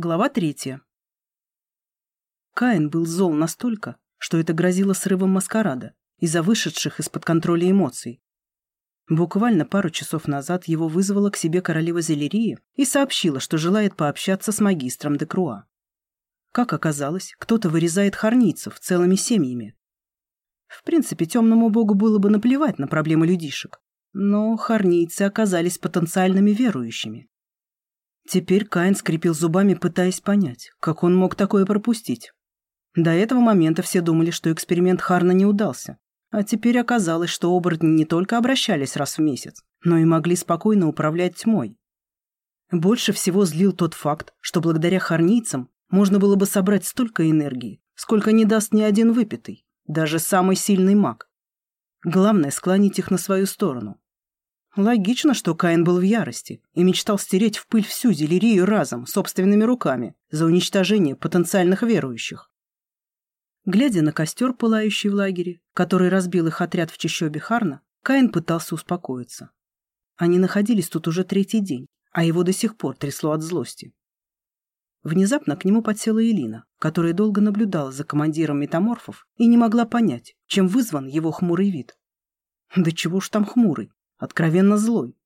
Глава третья. Каин был зол настолько, что это грозило срывом маскарада из-за вышедших из-под контроля эмоций. Буквально пару часов назад его вызвала к себе королева Зелерии и сообщила, что желает пообщаться с магистром де Круа. Как оказалось, кто-то вырезает хорницев целыми семьями. В принципе, темному богу было бы наплевать на проблемы людишек, но хорницы оказались потенциальными верующими. Теперь Каин скрипел зубами, пытаясь понять, как он мог такое пропустить. До этого момента все думали, что эксперимент Харна не удался, а теперь оказалось, что оборотни не только обращались раз в месяц, но и могли спокойно управлять тьмой. Больше всего злил тот факт, что благодаря харнийцам можно было бы собрать столько энергии, сколько не даст ни один выпитый, даже самый сильный маг. Главное — склонить их на свою сторону, Логично, что Каин был в ярости и мечтал стереть в пыль всю Зелерию разом, собственными руками, за уничтожение потенциальных верующих. Глядя на костер, пылающий в лагере, который разбил их отряд в чащобе Харна, Каин пытался успокоиться. Они находились тут уже третий день, а его до сих пор трясло от злости. Внезапно к нему подсела Элина, которая долго наблюдала за командиром метаморфов и не могла понять, чем вызван его хмурый вид. Да чего ж там хмурый? Откровенно злой.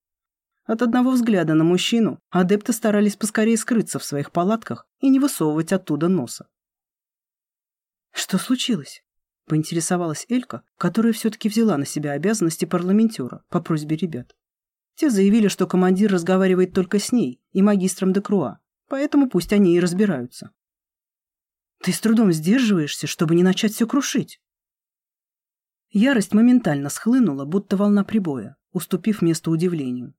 От одного взгляда на мужчину адепты старались поскорее скрыться в своих палатках и не высовывать оттуда носа. «Что случилось?» — поинтересовалась Элька, которая все-таки взяла на себя обязанности парламентера по просьбе ребят. Те заявили, что командир разговаривает только с ней и магистром Декруа, поэтому пусть они и разбираются. «Ты с трудом сдерживаешься, чтобы не начать все крушить?» Ярость моментально схлынула, будто волна прибоя уступив место удивлению.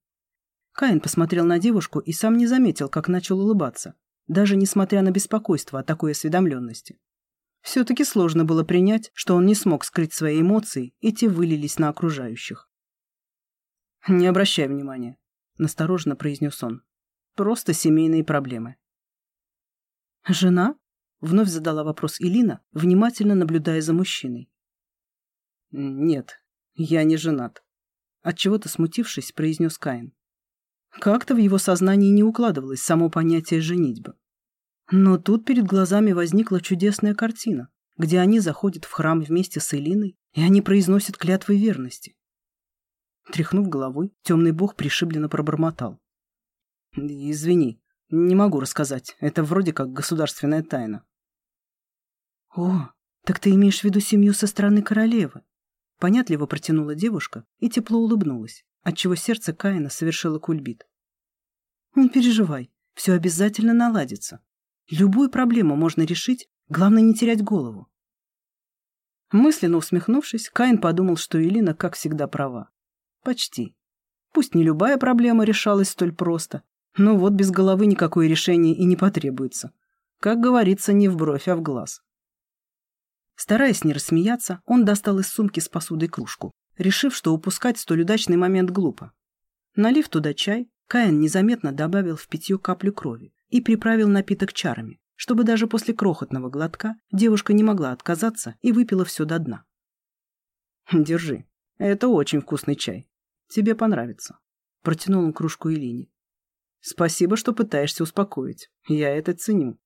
Каин посмотрел на девушку и сам не заметил, как начал улыбаться, даже несмотря на беспокойство о такой осведомленности. Все-таки сложно было принять, что он не смог скрыть свои эмоции, и те вылились на окружающих. «Не обращай внимания», — настороженно произнес он. «Просто семейные проблемы». «Жена?» — вновь задала вопрос Илина, внимательно наблюдая за мужчиной. «Нет, я не женат», Отчего-то смутившись, произнес Каин. Как-то в его сознании не укладывалось само понятие женитьбы. Но тут перед глазами возникла чудесная картина, где они заходят в храм вместе с Элиной, и они произносят клятвы верности. Тряхнув головой, темный бог пришибленно пробормотал. «Извини, не могу рассказать. Это вроде как государственная тайна». «О, так ты имеешь в виду семью со стороны королевы?» Понятливо протянула девушка и тепло улыбнулась, отчего сердце Каина совершило кульбит. «Не переживай, все обязательно наладится. Любую проблему можно решить, главное не терять голову». Мысленно усмехнувшись, Каин подумал, что Элина, как всегда, права. Почти. Пусть не любая проблема решалась столь просто, но вот без головы никакое решение и не потребуется. Как говорится, не в бровь, а в глаз. Стараясь не рассмеяться, он достал из сумки с посудой кружку, решив, что упускать столь удачный момент глупо. Налив туда чай, Каин незаметно добавил в питье каплю крови и приправил напиток чарами, чтобы даже после крохотного глотка девушка не могла отказаться и выпила все до дна. «Держи. Это очень вкусный чай. Тебе понравится». Протянул он кружку Элине. «Спасибо, что пытаешься успокоить. Я это ценю».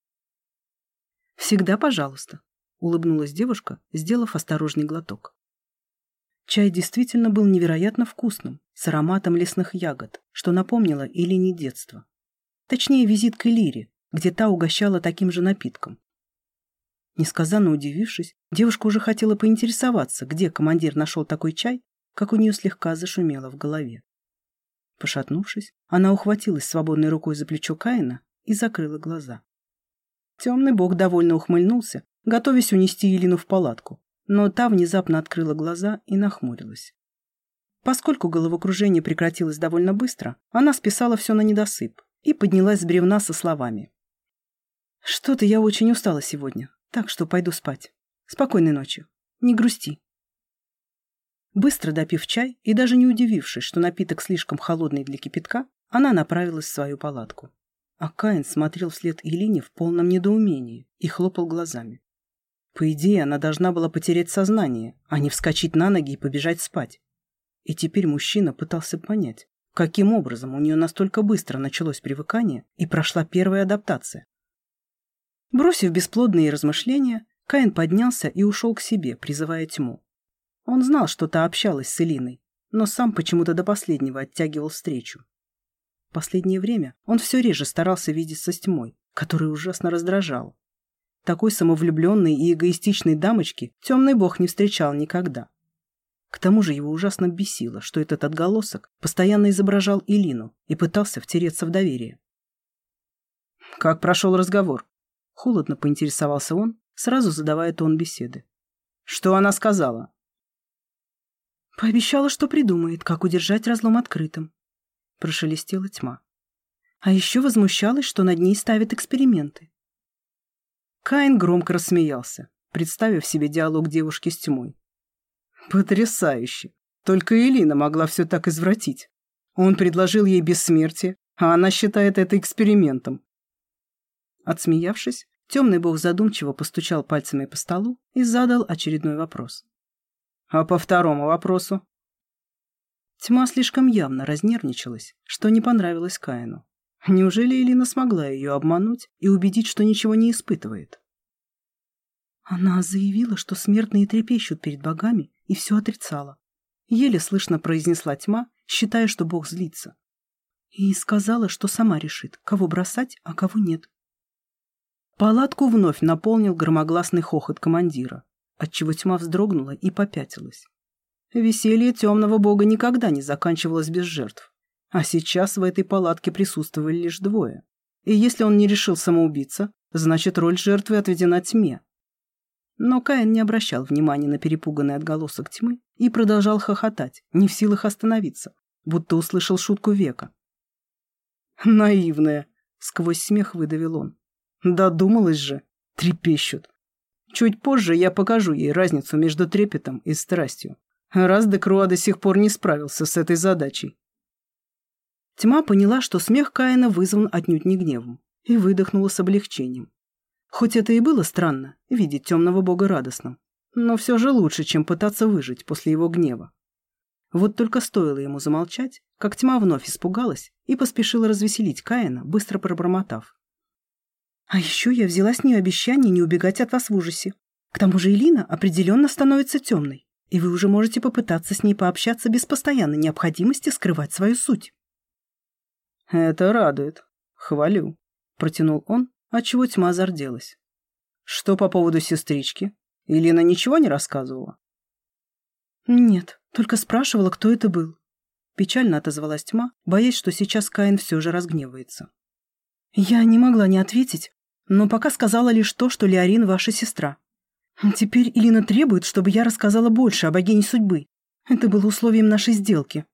«Всегда пожалуйста», — улыбнулась девушка, сделав осторожный глоток. Чай действительно был невероятно вкусным, с ароматом лесных ягод, что напомнило или не детство. Точнее, визит к Элире, где та угощала таким же напитком. Несказанно удивившись, девушка уже хотела поинтересоваться, где командир нашел такой чай, как у нее слегка зашумело в голове. Пошатнувшись, она ухватилась свободной рукой за плечо Каина и закрыла глаза. Темный бог довольно ухмыльнулся готовясь унести Елину в палатку, но та внезапно открыла глаза и нахмурилась. Поскольку головокружение прекратилось довольно быстро, она списала все на недосып и поднялась с бревна со словами. «Что-то я очень устала сегодня, так что пойду спать. Спокойной ночи. Не грусти». Быстро допив чай и даже не удивившись, что напиток слишком холодный для кипятка, она направилась в свою палатку. А Каин смотрел вслед Илине в полном недоумении и хлопал глазами. По идее, она должна была потерять сознание, а не вскочить на ноги и побежать спать. И теперь мужчина пытался понять, каким образом у нее настолько быстро началось привыкание и прошла первая адаптация. Бросив бесплодные размышления, Каин поднялся и ушел к себе, призывая тьму. Он знал, что та общалась с Элиной, но сам почему-то до последнего оттягивал встречу. Последнее время он все реже старался видеться с тьмой, который ужасно раздражал. Такой самовлюбленной и эгоистичной дамочки темный бог не встречал никогда. К тому же его ужасно бесило, что этот отголосок постоянно изображал Илину и пытался втереться в доверие. «Как прошел разговор?» Холодно поинтересовался он, сразу задавая тон беседы. «Что она сказала?» «Пообещала, что придумает, как удержать разлом открытым», — прошелестела тьма. А еще возмущалась, что над ней ставят эксперименты. Каин громко рассмеялся, представив себе диалог девушки с тьмой. Потрясающе! Только Элина могла все так извратить. Он предложил ей бессмертие, а она считает это экспериментом. Отсмеявшись, темный бог задумчиво постучал пальцами по столу и задал очередной вопрос. А по второму вопросу? Тьма слишком явно разнервничалась, что не понравилось Каину. Неужели Элина смогла ее обмануть и убедить, что ничего не испытывает? Она заявила, что смертные трепещут перед богами, и все отрицала. Еле слышно произнесла тьма, считая, что бог злится. И сказала, что сама решит, кого бросать, а кого нет. Палатку вновь наполнил громогласный хохот командира отчего тьма вздрогнула и попятилась. Веселье темного бога никогда не заканчивалось без жертв. А сейчас в этой палатке присутствовали лишь двое. И если он не решил самоубиться, значит, роль жертвы отведена тьме. Но Каин не обращал внимания на перепуганный отголосок тьмы и продолжал хохотать, не в силах остановиться, будто услышал шутку века. «Наивная!» — сквозь смех выдавил он. «Додумалась же! Трепещут! Чуть позже я покажу ей разницу между трепетом и страстью. Раз Декруа до сих пор не справился с этой задачей. Тьма поняла, что смех Каина вызван отнюдь не гневом, и выдохнула с облегчением. Хоть это и было странно, видеть темного бога радостным, но все же лучше, чем пытаться выжить после его гнева. Вот только стоило ему замолчать, как тьма вновь испугалась и поспешила развеселить Каина, быстро пробормотав. А еще я взяла с нее обещание не убегать от вас в ужасе. К тому же Элина определенно становится темной, и вы уже можете попытаться с ней пообщаться без постоянной необходимости скрывать свою суть. «Это радует. Хвалю», — протянул он, отчего тьма зарделась. «Что по поводу сестрички? Элина ничего не рассказывала?» «Нет, только спрашивала, кто это был». Печально отозвалась тьма, боясь, что сейчас Каин все же разгневается. Я не могла не ответить, но пока сказала лишь то, что Леорин ваша сестра. Теперь Илина требует, чтобы я рассказала больше о богине судьбы. Это было условием нашей сделки.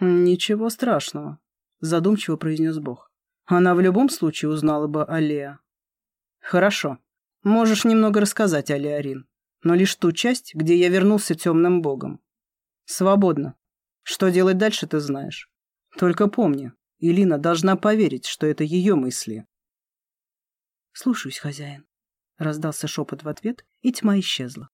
«Ничего страшного», — задумчиво произнес Бог. «Она в любом случае узнала бы о Леа». «Хорошо. Можешь немного рассказать о Леорин, но лишь ту часть, где я вернулся темным богом. Свободно. Что делать дальше, ты знаешь. Только помни, Илина должна поверить, что это ее мысли. «Слушаюсь, хозяин», — раздался шепот в ответ, и тьма исчезла.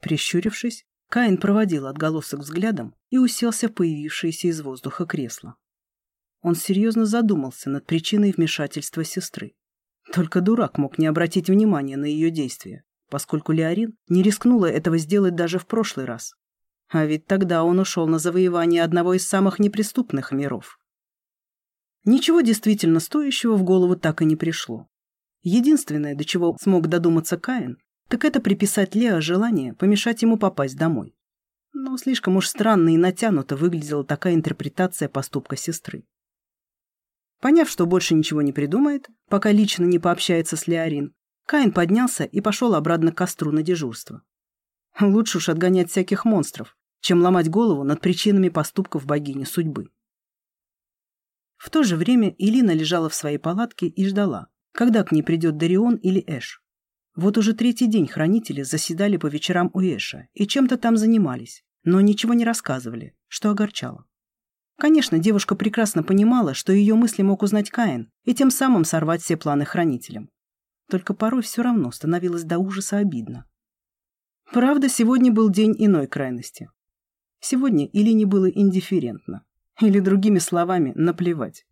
Прищурившись, Каин проводил отголосок взглядом и уселся в появившееся из воздуха кресло. Он серьезно задумался над причиной вмешательства сестры. Только дурак мог не обратить внимания на ее действия, поскольку Леорин не рискнула этого сделать даже в прошлый раз. А ведь тогда он ушел на завоевание одного из самых неприступных миров. Ничего действительно стоящего в голову так и не пришло. Единственное, до чего смог додуматься Каин, так это приписать Лео желание помешать ему попасть домой. Но слишком уж странно и натянуто выглядела такая интерпретация поступка сестры. Поняв, что больше ничего не придумает, пока лично не пообщается с Леорин, Каин поднялся и пошел обратно к костру на дежурство. Лучше уж отгонять всяких монстров, чем ломать голову над причинами поступков богини судьбы. В то же время Илина лежала в своей палатке и ждала, когда к ней придет Дарион или Эш. Вот уже третий день хранители заседали по вечерам у Эша и чем-то там занимались, но ничего не рассказывали, что огорчало. Конечно, девушка прекрасно понимала, что ее мысли мог узнать Каин и тем самым сорвать все планы хранителям. Только порой все равно становилось до ужаса обидно. Правда, сегодня был день иной крайности. Сегодня Илине было индифферентно. Или другими словами, наплевать.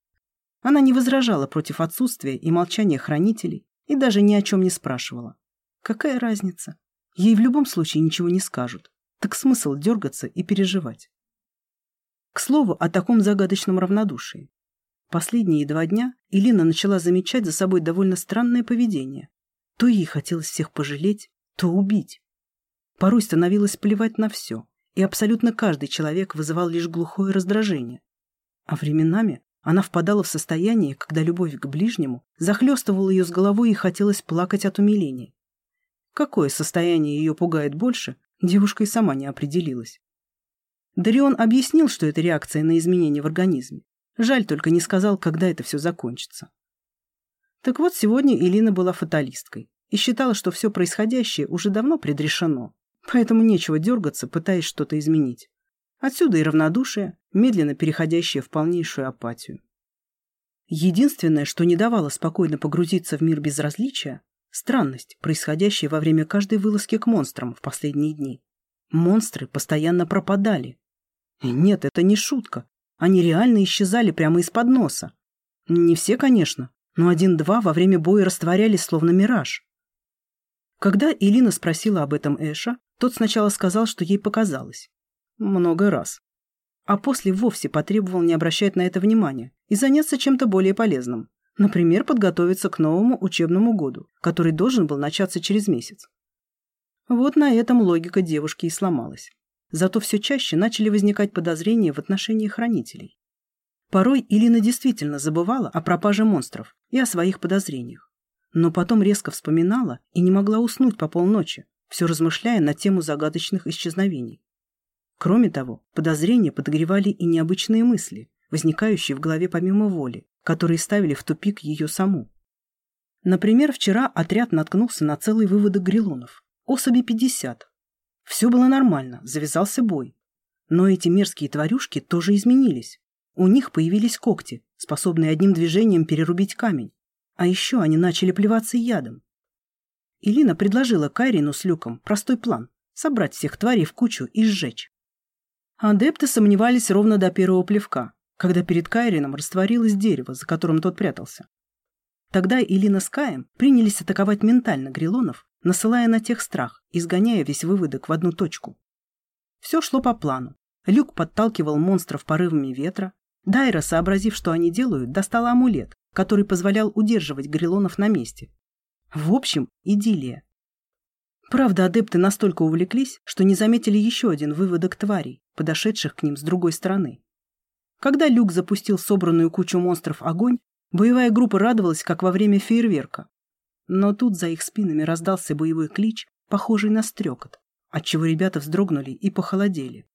Она не возражала против отсутствия и молчания хранителей и даже ни о чем не спрашивала. Какая разница? Ей в любом случае ничего не скажут. Так смысл дергаться и переживать. К слову о таком загадочном равнодушии. Последние два дня Илина начала замечать за собой довольно странное поведение. То ей хотелось всех пожалеть, то убить. Порой становилось плевать на все, и абсолютно каждый человек вызывал лишь глухое раздражение. А временами она впадала в состояние, когда любовь к ближнему захлестывала ее с головой и хотелось плакать от умиления. Какое состояние ее пугает больше, девушка и сама не определилась. Дарион объяснил, что это реакция на изменения в организме. Жаль только не сказал, когда это все закончится. Так вот, сегодня Элина была фаталисткой и считала, что все происходящее уже давно предрешено, поэтому нечего дергаться, пытаясь что-то изменить. Отсюда и равнодушие, медленно переходящее в полнейшую апатию. Единственное, что не давало спокойно погрузиться в мир безразличия – странность, происходящая во время каждой вылазки к монстрам в последние дни. Монстры постоянно пропадали. И нет, это не шутка. Они реально исчезали прямо из-под носа. Не все, конечно, но один-два во время боя растворялись, словно мираж. Когда Илина спросила об этом Эша, тот сначала сказал, что ей показалось. Много раз. А после вовсе потребовал не обращать на это внимания и заняться чем-то более полезным. Например, подготовиться к новому учебному году, который должен был начаться через месяц. Вот на этом логика девушки и сломалась. Зато все чаще начали возникать подозрения в отношении хранителей. Порой Илина действительно забывала о пропаже монстров и о своих подозрениях. Но потом резко вспоминала и не могла уснуть по полночи, все размышляя на тему загадочных исчезновений. Кроме того, подозрения подогревали и необычные мысли, возникающие в голове помимо воли, которые ставили в тупик ее саму. Например, вчера отряд наткнулся на целый выводок грилонов. Особи 50. Все было нормально, завязался бой. Но эти мерзкие тварюшки тоже изменились. У них появились когти, способные одним движением перерубить камень. А еще они начали плеваться ядом. Илина предложила Кайрину с Люком простой план – собрать всех тварей в кучу и сжечь. Адепты сомневались ровно до первого плевка, когда перед Кайрином растворилось дерево, за которым тот прятался. Тогда Илина с Каем принялись атаковать ментально грилонов, насылая на тех страх, изгоняя весь выводок в одну точку. Все шло по плану. Люк подталкивал монстров порывами ветра, Дайра, сообразив, что они делают, достала амулет, который позволял удерживать грилонов на месте. В общем, идиллия. Правда, адепты настолько увлеклись, что не заметили еще один выводок тварей, подошедших к ним с другой стороны. Когда Люк запустил собранную кучу монстров огонь, боевая группа радовалась, как во время фейерверка. Но тут за их спинами раздался боевой клич, похожий на стрекот, отчего ребята вздрогнули и похолодели.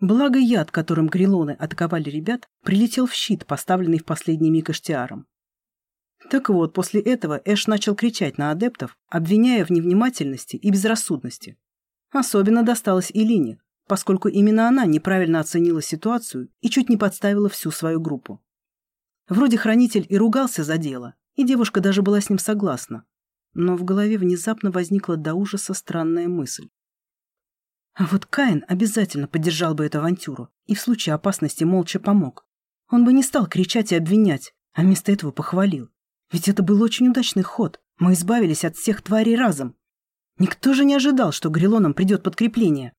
Благо яд, которым грилоны атаковали ребят, прилетел в щит, поставленный в последний миг Эштиаром. Так вот, после этого Эш начал кричать на адептов, обвиняя в невнимательности и безрассудности. Особенно досталось Илине, поскольку именно она неправильно оценила ситуацию и чуть не подставила всю свою группу. Вроде хранитель и ругался за дело, и девушка даже была с ним согласна, но в голове внезапно возникла до ужаса странная мысль. А вот Каин обязательно поддержал бы эту авантюру и в случае опасности молча помог. Он бы не стал кричать и обвинять, а вместо этого похвалил. Ведь это был очень удачный ход. Мы избавились от всех тварей разом. Никто же не ожидал, что Грилоном придет подкрепление.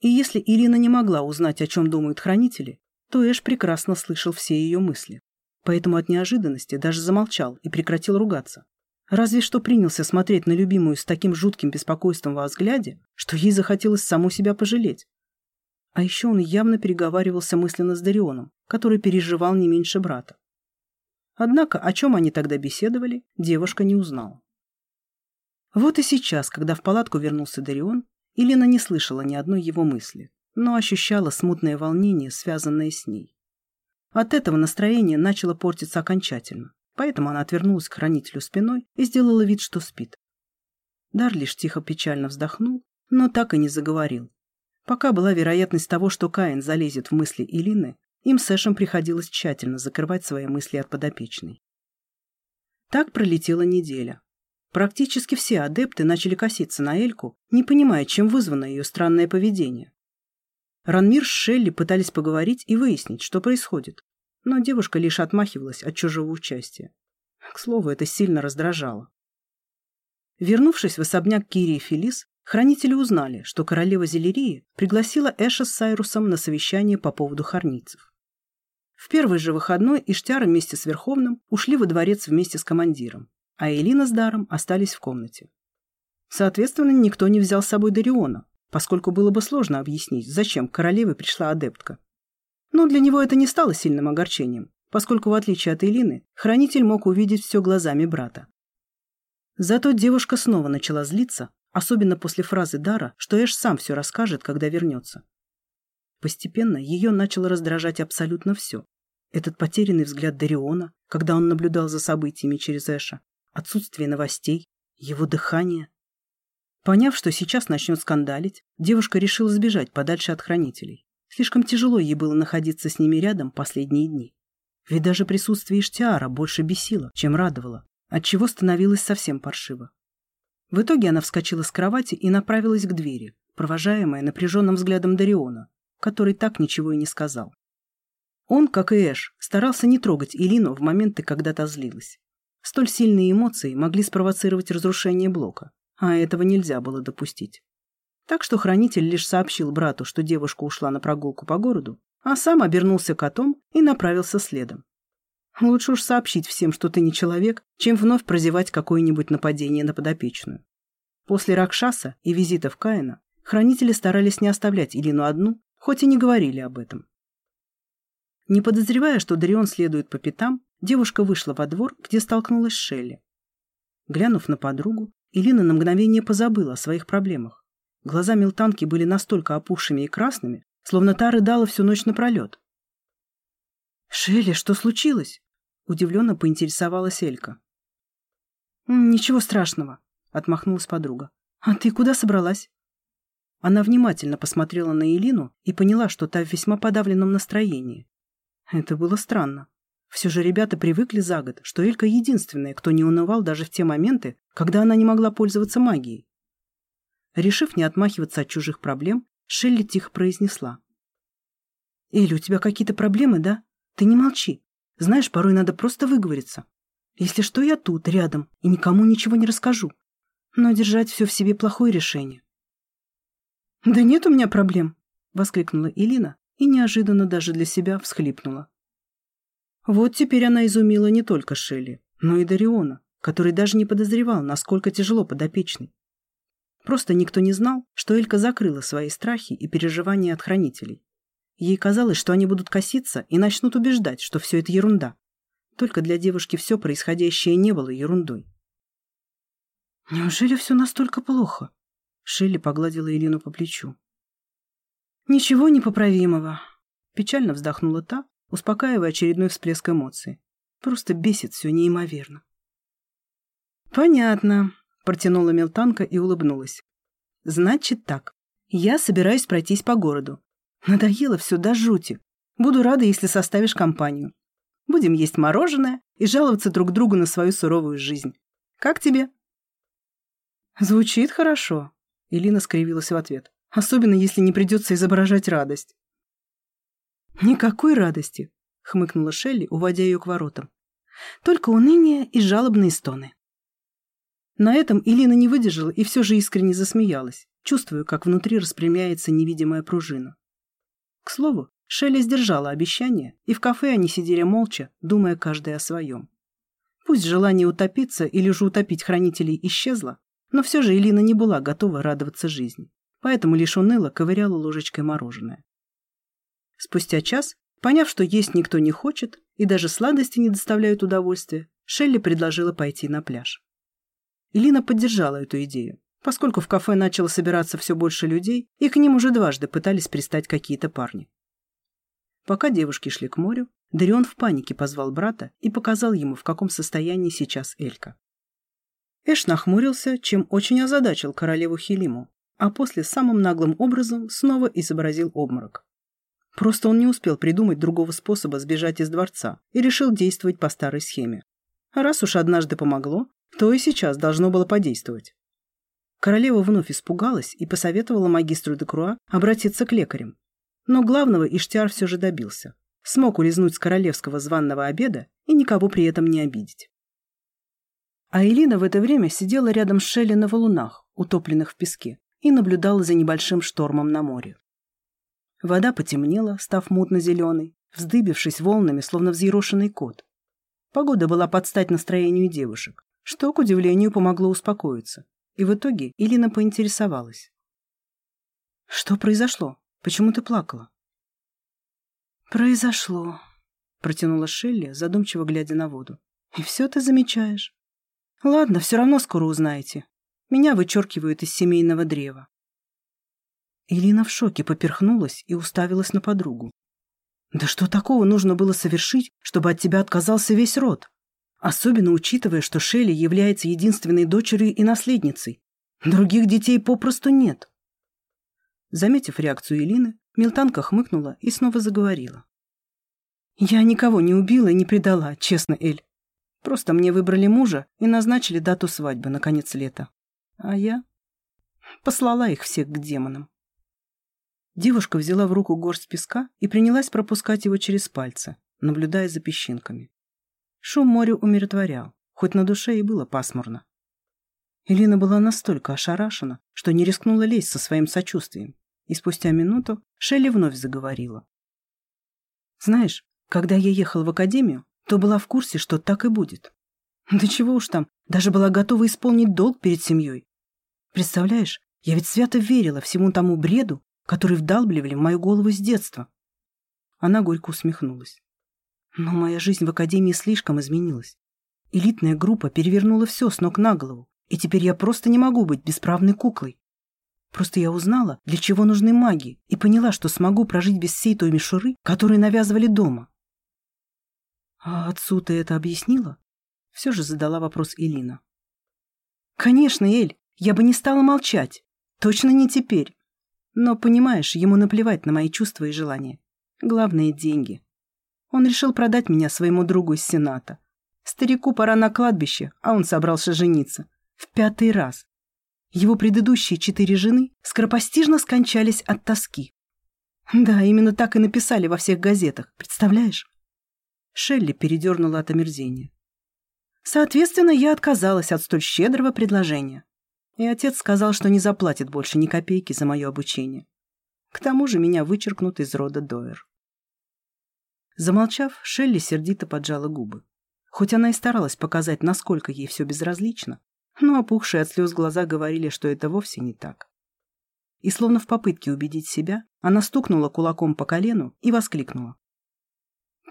И если Ирина не могла узнать, о чем думают хранители, то Эш прекрасно слышал все ее мысли. Поэтому от неожиданности даже замолчал и прекратил ругаться. Разве что принялся смотреть на любимую с таким жутким беспокойством во взгляде, что ей захотелось саму себя пожалеть. А еще он явно переговаривался мысленно с Дарионом, который переживал не меньше брата. Однако, о чем они тогда беседовали, девушка не узнала. Вот и сейчас, когда в палатку вернулся Дарион, Елена не слышала ни одной его мысли, но ощущала смутное волнение, связанное с ней. От этого настроение начало портиться окончательно. Поэтому она отвернулась к хранителю спиной и сделала вид, что спит. Дар лишь тихо печально вздохнул, но так и не заговорил. Пока была вероятность того, что Каин залезет в мысли Илины, им с Эшем приходилось тщательно закрывать свои мысли от подопечной. Так пролетела неделя. Практически все адепты начали коситься на Эльку, не понимая, чем вызвано ее странное поведение. Ранмир с Шелли пытались поговорить и выяснить, что происходит. но девушка лишь отмахивалась от чужого участия. К слову, это сильно раздражало. Вернувшись в особняк Кири и Фелис, хранители узнали, что королева Зелерии пригласила Эша с Сайрусом на совещание по поводу хорницев. В первый же выходной Иштяр вместе с Верховным ушли во дворец вместе с командиром, а Элина с Даром остались в комнате. Соответственно, никто не взял с собой Дариона, поскольку было бы сложно объяснить, зачем к королеве пришла адептка. Но для него это не стало сильным огорчением, поскольку, в отличие от Элины, хранитель мог увидеть все глазами брата. Зато девушка снова начала злиться, особенно после фразы Дара, что Эш сам все расскажет, когда вернется. Постепенно ее начало раздражать абсолютно все. Этот потерянный взгляд Дариона, когда он наблюдал за событиями через Эша, отсутствие новостей, его дыхание. Поняв, что сейчас начнет скандалить, девушка решила сбежать подальше от хранителей. Слишком тяжело ей было находиться с ними рядом последние дни. Ведь даже присутствие Иштиара больше бесило, чем радовало, отчего становилось совсем паршиво. В итоге она вскочила с кровати и направилась к двери, провожаемая напряженным взглядом Дариона, который так ничего и не сказал. Он, как и Эш, старался не трогать Илину в моменты, когда та злилась. Столь сильные эмоции могли спровоцировать разрушение блока, а этого нельзя было допустить. Так что хранитель лишь сообщил брату, что девушка ушла на прогулку по городу, а сам обернулся котом и направился следом. Лучше уж сообщить всем, что ты не человек, чем вновь прозевать какое-нибудь нападение на подопечную. После Ракшаса и визитов Каина хранители старались не оставлять Илину одну, хоть и не говорили об этом. Не подозревая, что Дарион следует по пятам, девушка вышла во двор, где столкнулась с Шелли. Глянув на подругу, Илина на мгновение позабыла о своих проблемах. Глаза Милтанки были настолько опухшими и красными, словно та рыдала всю ночь напролет. «Шелли, что случилось?» — удивленно поинтересовалась Элька. «Ничего страшного», — отмахнулась подруга. «А ты куда собралась?» Она внимательно посмотрела на Элину и поняла, что та в весьма подавленном настроении. Это было странно. Все же ребята привыкли за год, что Элька единственная, кто не унывал даже в те моменты, когда она не могла пользоваться магией. Решив не отмахиваться от чужих проблем, Шелли тихо произнесла. «Эль, у тебя какие-то проблемы, да? Ты не молчи. Знаешь, порой надо просто выговориться. Если что, я тут, рядом, и никому ничего не расскажу. Но держать все в себе плохое решение». «Да нет у меня проблем», — воскликнула Илина и неожиданно даже для себя всхлипнула. Вот теперь она изумила не только Шелли, но и Дариона, который даже не подозревал, насколько тяжело подопечный. Просто никто не знал, что Элька закрыла свои страхи и переживания от хранителей. Ей казалось, что они будут коситься и начнут убеждать, что все это ерунда. Только для девушки все происходящее не было ерундой. «Неужели все настолько плохо?» Шелли погладила Элину по плечу. «Ничего непоправимого», — печально вздохнула та, успокаивая очередной всплеск эмоций. «Просто бесит все неимоверно». «Понятно», — протянула Мелтанка и улыбнулась. «Значит так. Я собираюсь пройтись по городу. Надоело все до жути. Буду рада, если составишь компанию. Будем есть мороженое и жаловаться друг другу на свою суровую жизнь. Как тебе?» «Звучит хорошо», — Элина скривилась в ответ особенно если не придется изображать радость. «Никакой радости», — хмыкнула Шелли, уводя ее к воротам. «Только уныние и жалобные стоны». На этом Илина не выдержала и все же искренне засмеялась, чувствуя, как внутри распрямляется невидимая пружина. К слову, Шелли сдержала обещание, и в кафе они сидели молча, думая каждый о своем. Пусть желание утопиться или же утопить хранителей исчезло, но все же Илина не была готова радоваться жизни поэтому лишь уныло ковыряла ложечкой мороженое. Спустя час, поняв, что есть никто не хочет и даже сладости не доставляют удовольствия, Шелли предложила пойти на пляж. Илина поддержала эту идею, поскольку в кафе начало собираться все больше людей, и к ним уже дважды пытались пристать какие-то парни. Пока девушки шли к морю, Дарион в панике позвал брата и показал ему, в каком состоянии сейчас Элька. Эш нахмурился, чем очень озадачил королеву Хилиму, а после самым наглым образом снова изобразил обморок. Просто он не успел придумать другого способа сбежать из дворца и решил действовать по старой схеме. А раз уж однажды помогло, то и сейчас должно было подействовать. Королева вновь испугалась и посоветовала магистру Декруа обратиться к лекарям. Но главного Иштиар все же добился. смог улизнуть с королевского званного обеда и никого при этом не обидеть. А Элина в это время сидела рядом с Шелли на валунах, утопленных в песке, и наблюдала за небольшим штормом на море. Вода потемнела, став мутно-зеленой, вздыбившись волнами, словно взъерошенный кот. Погода была под стать настроению девушек, что, к удивлению, помогло успокоиться. И в итоге Илина поинтересовалась. «Что произошло? Почему ты плакала?» «Произошло», — протянула Шелли, задумчиво глядя на воду. «И все ты замечаешь. Ладно, все равно скоро узнаете. Меня вычеркивают из семейного древа». Илина в шоке поперхнулась и уставилась на подругу. «Да что такого нужно было совершить, чтобы от тебя отказался весь род? Особенно учитывая, что Шелли является единственной дочерью и наследницей. Других детей попросту нет». Заметив реакцию Илины, Милтанка хмыкнула и снова заговорила. «Я никого не убила и не предала, честно, Эль. Просто мне выбрали мужа и назначили дату свадьбы на конец лета. А я послала их всех к демонам. Девушка взяла в руку горсть песка и принялась пропускать его через пальцы, наблюдая за песчинками. Шум моря умиротворял, хоть на душе и было пасмурно. Элина была настолько ошарашена, что не рискнула лезть со своим сочувствием, и спустя минуту Шелли вновь заговорила. «Знаешь, когда я ехала в академию, то была в курсе, что так и будет. Да чего уж там, даже была готова исполнить долг перед семьей. Представляешь, я ведь свято верила всему тому бреду, который вдалбливали в мою голову с детства. Она горько усмехнулась. Но моя жизнь в академии слишком изменилась. Элитная группа перевернула все с ног на голову, и теперь я просто не могу быть бесправной куклой. Просто я узнала, для чего нужны маги, и поняла, что смогу прожить без всей той мишуры, которую навязывали дома. А отцу ты это объяснила? Все же задала вопрос Элина. Конечно, Эль, я бы не стала молчать. Точно не теперь. Но, понимаешь, ему наплевать на мои чувства и желания. Главное — деньги. Он решил продать меня своему другу из Сената. Старику пора на кладбище, а он собрался жениться. В пятый раз. Его предыдущие четыре жены скоропостижно скончались от тоски. Да, именно так и написали во всех газетах, представляешь? Шелли передернула от омерзения. Соответственно, я отказалась от столь щедрого предложения. И отец сказал, что не заплатит больше ни копейки за мое обучение. К тому же меня вычеркнут из рода Дойер. Замолчав, Шелли сердито поджала губы. Хоть она и старалась показать, насколько ей все безразлично, но опухшие от слез глаза говорили, что это вовсе не так. И словно в попытке убедить себя, она стукнула кулаком по колену и воскликнула.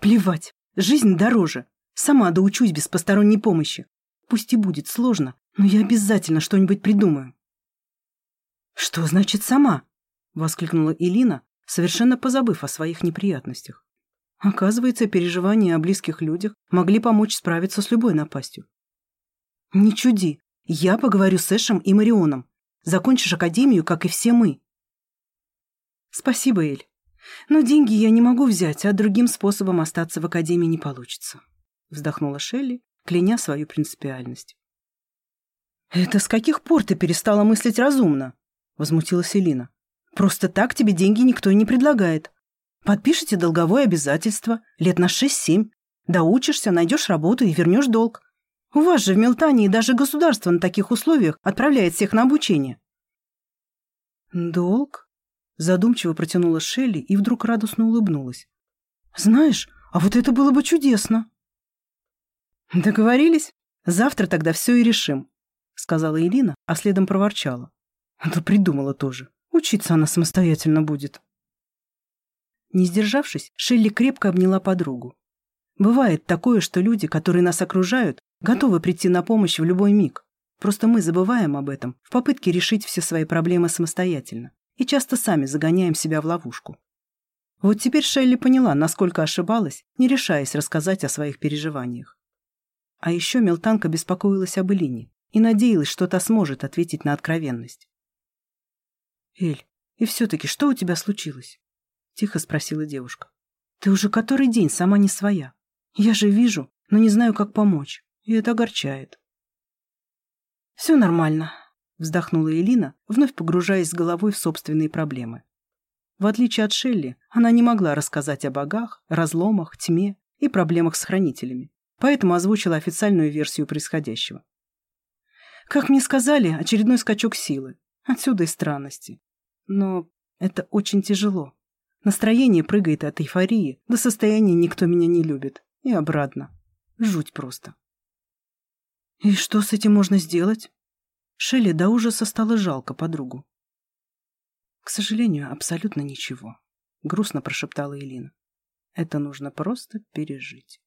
«Плевать! Жизнь дороже! Сама доучусь без посторонней помощи. Пусть и будет сложно, но я обязательно что-нибудь придумаю. «Что значит сама?» — воскликнула Илина, совершенно позабыв о своих неприятностях. Оказывается, переживания о близких людях могли помочь справиться с любой напастью. «Не чуди. Я поговорю с Эшем и Марионом. Закончишь академию, как и все мы». «Спасибо, Эль. Но деньги я не могу взять, а другим способом остаться в академии не получится», — вздохнула Шелли, кляня свою принципиальность. «Это с каких пор ты перестала мыслить разумно?» — возмутилась Элина. «Просто так тебе деньги никто и не предлагает. Подпишите долговое обязательство лет на шесть-семь, доучишься, найдешь работу и вернешь долг. У вас же в Мелтании даже государство на таких условиях отправляет всех на обучение». «Долг?» — задумчиво протянула Шелли и вдруг радостно улыбнулась. «Знаешь, а вот это было бы чудесно!» «Договорились? Завтра тогда все и решим сказала Элина, а следом проворчала. Да придумала тоже. Учиться она самостоятельно будет. Не сдержавшись, Шелли крепко обняла подругу. Бывает такое, что люди, которые нас окружают, готовы прийти на помощь в любой миг. Просто мы забываем об этом в попытке решить все свои проблемы самостоятельно и часто сами загоняем себя в ловушку. Вот теперь Шелли поняла, насколько ошибалась, не решаясь рассказать о своих переживаниях. А еще Мелтанка беспокоилась об Элине и надеялась, что та сможет ответить на откровенность. «Эль, и все-таки что у тебя случилось?» — тихо спросила девушка. «Ты уже который день сама не своя. Я же вижу, но не знаю, как помочь, и это огорчает». «Все нормально», — вздохнула Элина, вновь погружаясь с головой в собственные проблемы. В отличие от Шелли, она не могла рассказать о богах, разломах, тьме и проблемах с хранителями, поэтому озвучила официальную версию происходящего. Как мне сказали, очередной скачок силы. Отсюда и странности. Но это очень тяжело. Настроение прыгает от эйфории до состояния «никто меня не любит» и обратно. Жуть просто. И что с этим можно сделать? Шелли до ужаса стало жалко подругу. К сожалению, абсолютно ничего. Грустно прошептала Элина. Это нужно просто пережить.